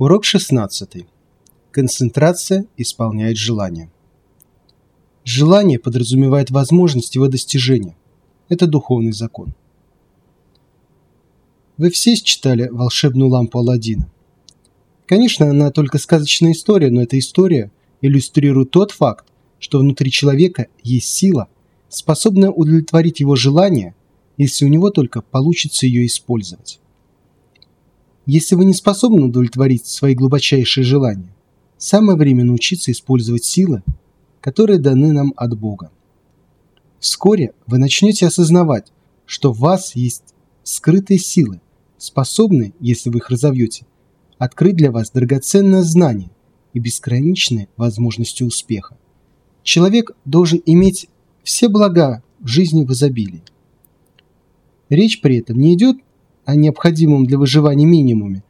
Урок 16. Концентрация исполняет желание. Желание подразумевает возможность его достижения. Это духовный закон. Вы все читали «Волшебную лампу Аладдина». Конечно, она только сказочная история, но эта история иллюстрирует тот факт, что внутри человека есть сила, способная удовлетворить его желания, если у него только получится ее использовать. Если вы не способны удовлетворить свои глубочайшие желания, самое время научиться использовать силы, которые даны нам от Бога. Вскоре вы начнете осознавать, что в вас есть скрытые силы, способные, если вы их разовьете, открыть для вас драгоценное знание и бесконечные возможности успеха. Человек должен иметь все блага в жизни в изобилии. Речь при этом не идет о необходимом для выживания минимуме,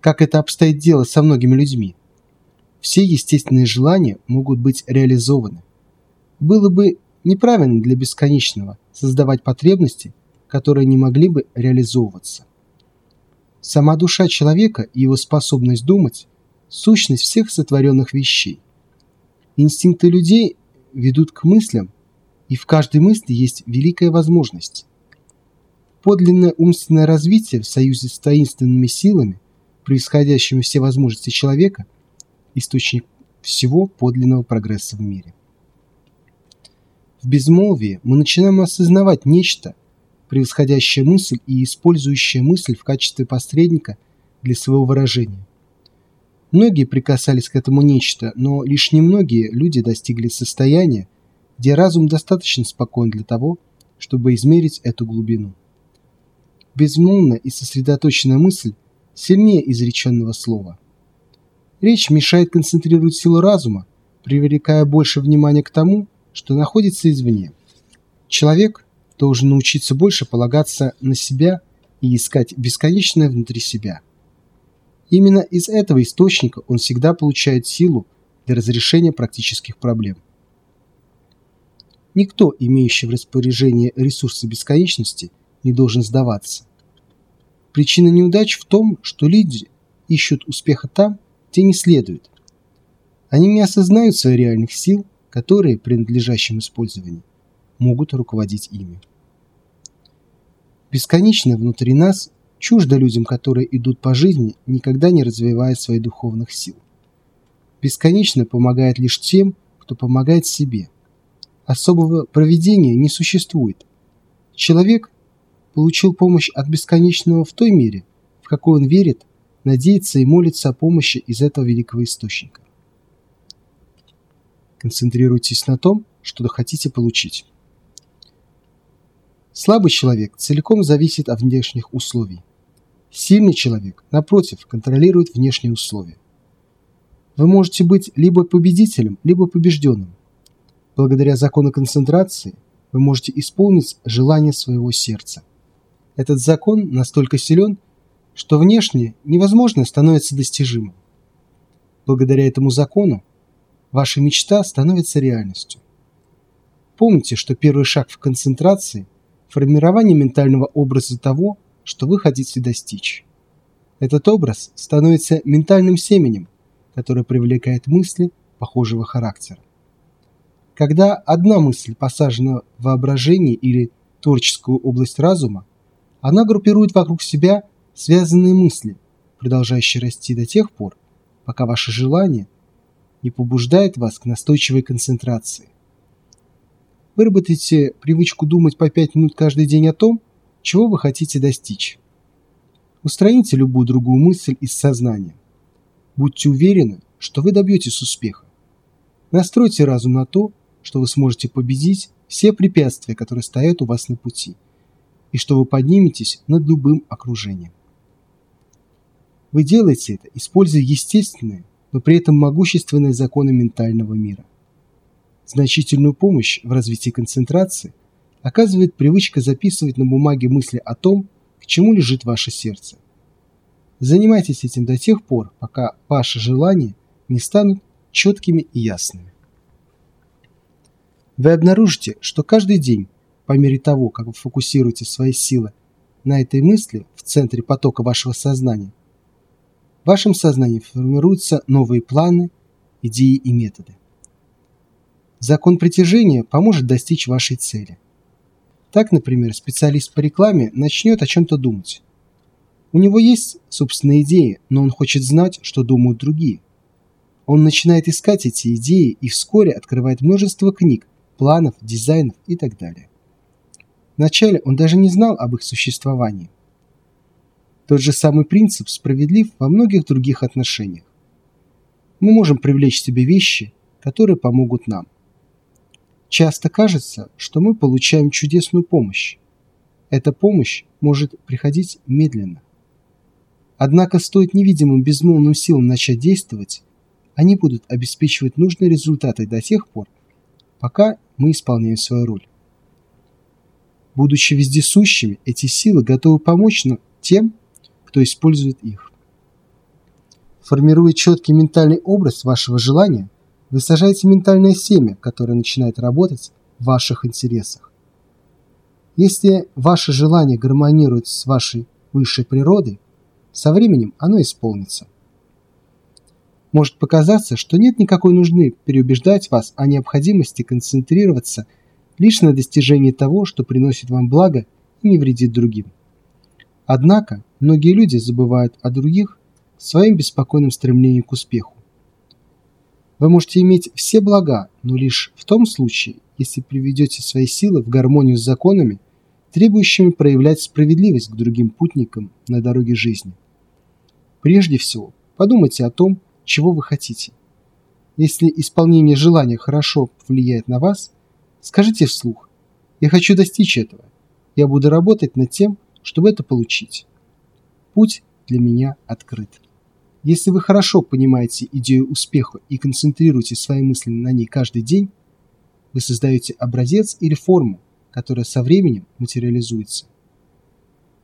как это обстоит дело со многими людьми. Все естественные желания могут быть реализованы. Было бы неправильно для бесконечного создавать потребности, которые не могли бы реализовываться. Сама душа человека и его способность думать – сущность всех сотворенных вещей. Инстинкты людей ведут к мыслям, и в каждой мысли есть великая возможность. Подлинное умственное развитие в союзе с таинственными силами, происходящими все возможности человека, источник всего подлинного прогресса в мире. В безмолвии мы начинаем осознавать нечто, превосходящее мысль и использующее мысль в качестве посредника для своего выражения. Многие прикасались к этому нечто, но лишь немногие люди достигли состояния, где разум достаточно спокоен для того, чтобы измерить эту глубину безмолвная и сосредоточенная мысль сильнее изреченного слова. Речь мешает концентрировать силу разума, привлекая больше внимания к тому, что находится извне. Человек должен научиться больше полагаться на себя и искать бесконечное внутри себя. Именно из этого источника он всегда получает силу для разрешения практических проблем. Никто, имеющий в распоряжении ресурсы бесконечности – не должен сдаваться. Причина неудач в том, что люди ищут успеха там, где не следует. Они не осознают своих реальных сил, которые при надлежащем использовании могут руководить ими. Бесконечно внутри нас чуждо людям, которые идут по жизни, никогда не развивая своих духовных сил. Бесконечно помогает лишь тем, кто помогает себе. Особого проведения не существует. Человек получил помощь от бесконечного в той мере, в какой он верит, надеется и молится о помощи из этого великого источника. Концентрируйтесь на том, что хотите получить. Слабый человек целиком зависит от внешних условий. Сильный человек, напротив, контролирует внешние условия. Вы можете быть либо победителем, либо побежденным. Благодаря закону концентрации вы можете исполнить желание своего сердца. Этот закон настолько силен, что внешне невозможно становится достижимым. Благодаря этому закону ваша мечта становится реальностью. Помните, что первый шаг в концентрации – формирование ментального образа того, что вы хотите достичь. Этот образ становится ментальным семенем, которое привлекает мысли похожего характера. Когда одна мысль посажена в воображение или творческую область разума, она группирует вокруг себя связанные мысли, продолжающие расти до тех пор, пока ваше желание не побуждает вас к настойчивой концентрации. Выработайте привычку думать по 5 минут каждый день о том, чего вы хотите достичь. Устраните любую другую мысль из сознания. Будьте уверены, что вы добьетесь успеха. Настройте разум на то, что вы сможете победить все препятствия, которые стоят у вас на пути – и что вы подниметесь над любым окружением. Вы делаете это, используя естественные, но при этом могущественные законы ментального мира. Значительную помощь в развитии концентрации оказывает привычка записывать на бумаге мысли о том, к чему лежит ваше сердце. Занимайтесь этим до тех пор, пока ваши желания не станут четкими и ясными. Вы обнаружите, что каждый день по мере того, как вы фокусируете свои силы на этой мысли в центре потока вашего сознания, в вашем сознании формируются новые планы, идеи и методы. Закон притяжения поможет достичь вашей цели. Так, например, специалист по рекламе начнет о чем-то думать. У него есть собственные идеи, но он хочет знать, что думают другие. Он начинает искать эти идеи и вскоре открывает множество книг, планов, дизайнов и так далее. Вначале он даже не знал об их существовании. Тот же самый принцип справедлив во многих других отношениях. Мы можем привлечь себе вещи, которые помогут нам. Часто кажется, что мы получаем чудесную помощь. Эта помощь может приходить медленно. Однако стоит невидимым безмолвным силам начать действовать, они будут обеспечивать нужные результаты до тех пор, пока мы исполняем свою роль. Будучи вездесущими, эти силы готовы помочь нам тем, кто использует их. Формируя четкий ментальный образ вашего желания, вы сажаете ментальное семя, которое начинает работать в ваших интересах. Если ваше желание гармонирует с вашей высшей природой, со временем оно исполнится. Может показаться, что нет никакой нужды переубеждать вас о необходимости концентрироваться лишь на достижении того, что приносит вам благо и не вредит другим. Однако, многие люди забывают о других в своем беспокойном стремлении к успеху. Вы можете иметь все блага, но лишь в том случае, если приведете свои силы в гармонию с законами, требующими проявлять справедливость к другим путникам на дороге жизни. Прежде всего, подумайте о том, чего вы хотите. Если исполнение желания хорошо влияет на вас, скажите вслух «Я хочу достичь этого. Я буду работать над тем, чтобы это получить. Путь для меня открыт». Если вы хорошо понимаете идею успеха и концентрируете свои мысли на ней каждый день, вы создаете образец или форму, которая со временем материализуется.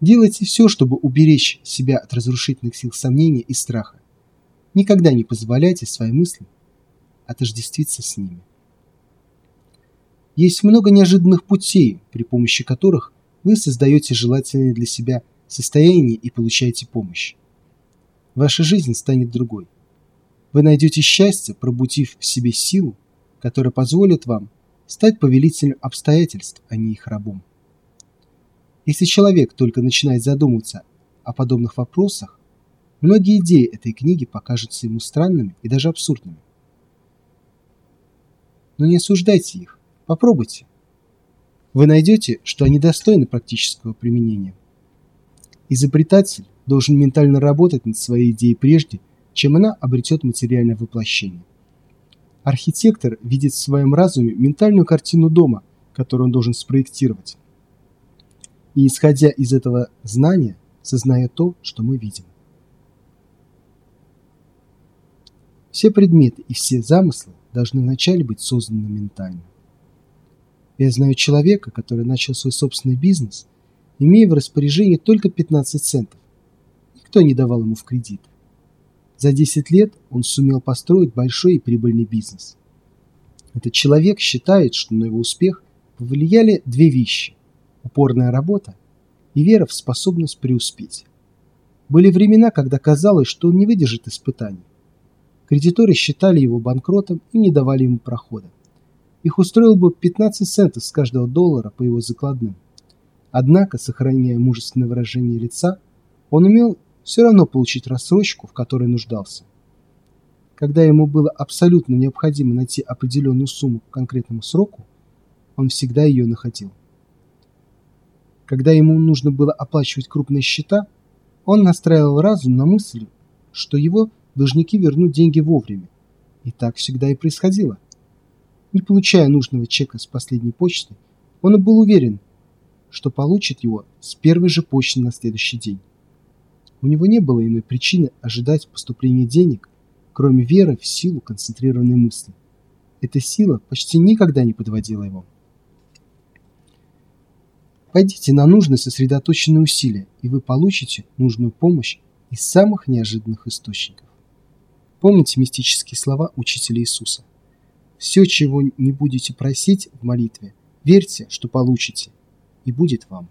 Делайте все, чтобы уберечь себя от разрушительных сил сомнения и страха. Никогда не позволяйте своим мыслям отождествиться с ними. Есть много неожиданных путей, при помощи которых вы создаете желательное для себя состояние и получаете помощь ваша жизнь станет другой. Вы найдете счастье, пробудив в себе силу, которая позволит вам стать повелителем обстоятельств, а не их рабом. Если человек только начинает задумываться о подобных вопросах, многие идеи этой книги покажутся ему странными и даже абсурдными. Но не осуждайте их, попробуйте. Вы найдете, что они достойны практического применения. Изобретатель должен ментально работать над своей идеей прежде, чем она обретет материальное воплощение. Архитектор видит в своем разуме ментальную картину дома, которую он должен спроектировать. И исходя из этого знания, сознает то, что мы видим. Все предметы и все замыслы должны вначале быть созданы ментально. Я знаю человека, который начал свой собственный бизнес, имея в распоряжении только 15 центов, Никто не давал ему в кредит. За 10 лет он сумел построить большой и прибыльный бизнес. Этот человек считает, что на его успех повлияли две вещи – упорная работа и вера в способность преуспеть. Были времена, когда казалось, что он не выдержит испытаний. Кредиторы считали его банкротом и не давали ему прохода. Их устроил бы 15 центов с каждого доллара по его закладным. Однако, сохраняя мужественное выражение лица, он умел все равно получить рассрочку, в которой нуждался. Когда ему было абсолютно необходимо найти определенную сумму к конкретному сроку, он всегда ее находил. Когда ему нужно было оплачивать крупные счета, он настраивал разум на мысль, что его должники вернут деньги вовремя. И так всегда и происходило. Не получая нужного чека с последней почты, он был уверен, что получит его с первой же почты на следующий день. У него не было иной причины ожидать поступления денег, кроме веры в силу концентрированной мысли. Эта сила почти никогда не подводила его. Пойдите на нужные сосредоточенные усилия, и вы получите нужную помощь из самых неожиданных источников. Помните мистические слова учителя Иисуса. Все, чего не будете просить в молитве, верьте, что получите, и будет вам.